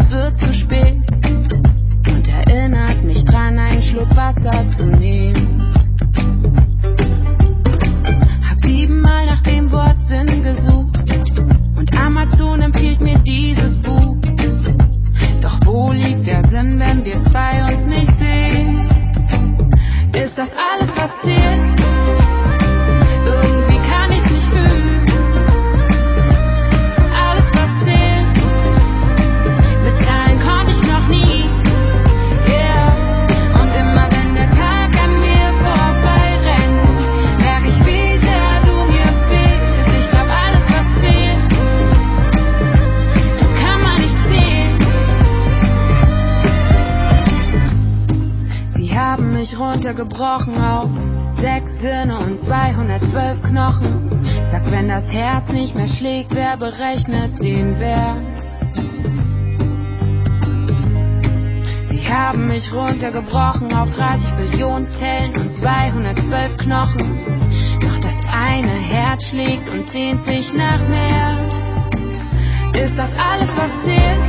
es wird zu spät und erinnert mich dran, einen Schluck Wasser zu nehmen. Runtergebrochen auf sechs Sinne und 212 Knochen. Sag, wenn das Herz nicht mehr schlägt, wer berechnet den Wert? Sie haben mich runtergebrochen auf 30 Billionen Zellen und 212 Knochen. Doch das eine Herz schlägt und sehnt sich nach mehr. Ist das alles, was zählt?